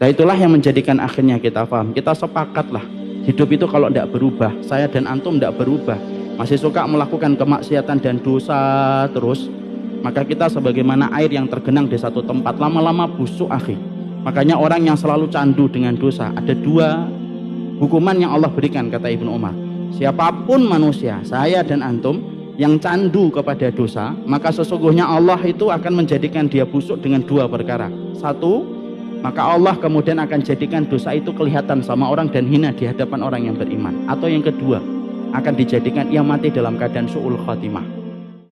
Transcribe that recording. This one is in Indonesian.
Nah itulah yang menjadikan akhirnya kita paham. Kita sepakatlah hidup itu kalau tidak berubah, saya dan antum tidak berubah, masih suka melakukan kemaksiatan dan dosa terus, maka kita sebagaimana air yang tergenang di satu tempat lama-lama busuk akhir. Makanya orang yang selalu candu dengan dosa ada dua hukuman yang Allah berikan kata Ibnu Umar. Siapa pun manusia, saya dan antum yang candu kepada dosa, maka sesungguhnya Allah itu akan menjadikan dia busuk dengan dua perkara. Satu, maka Allah kemudian akan jadikan dosa itu kelihatan sama orang dan hina di hadapan orang yang beriman. Atau yang kedua akan dijadikan ia mati dalam keadaan su'ul khatimah